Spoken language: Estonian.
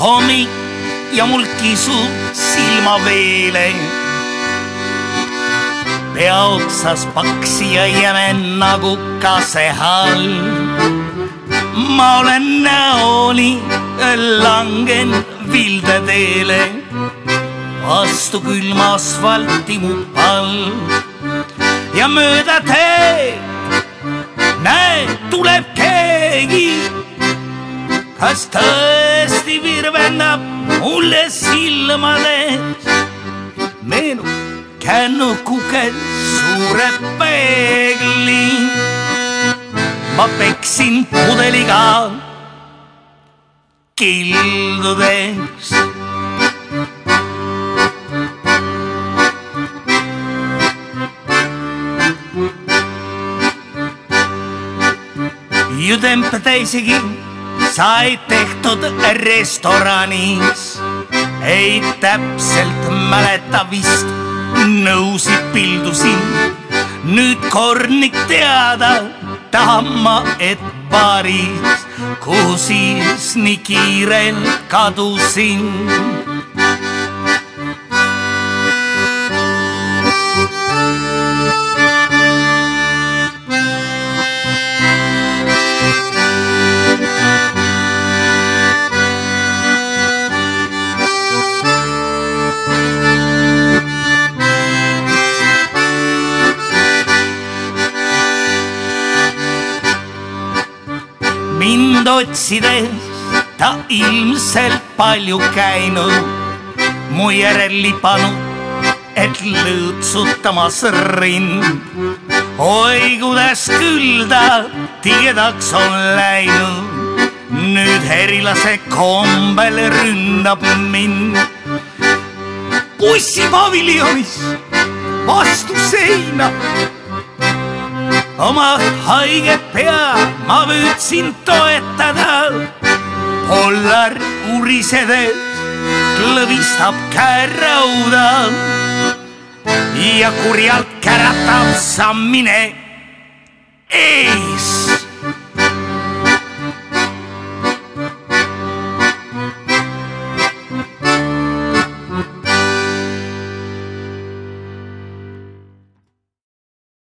hommik ja mul kisub silmaveele. pea otsas paksi ja jäme nagu kasehall. ma olen näoli langen vildeteele vastu külma asfalti mu all ja mööda teed näed, tuleb keegi kas virvendab mulle silmades? meenub kännukuke suure peegli. ma peksin pudeliga kildudes. ju tempeta isegi sai tehtud restoranis. ei täpselt mäleta vist, nõusid pildusin. nüüd kornik teada tahan ma, et Pariis, kuhu siis nii kiirelt kadusin mind otsides ta ilmselt palju käinud, mu järel lipanud, et lõõtsutamas rind. oi, kuidas küll ta tigedaks on läinud, nüüd herilase kombel ründab mind. bussipaviljonis vastu seina oma haiget pea ma püüdsin toetada. pollar urisedes klõbistab käerauda ja kurjalt käratab sammine ees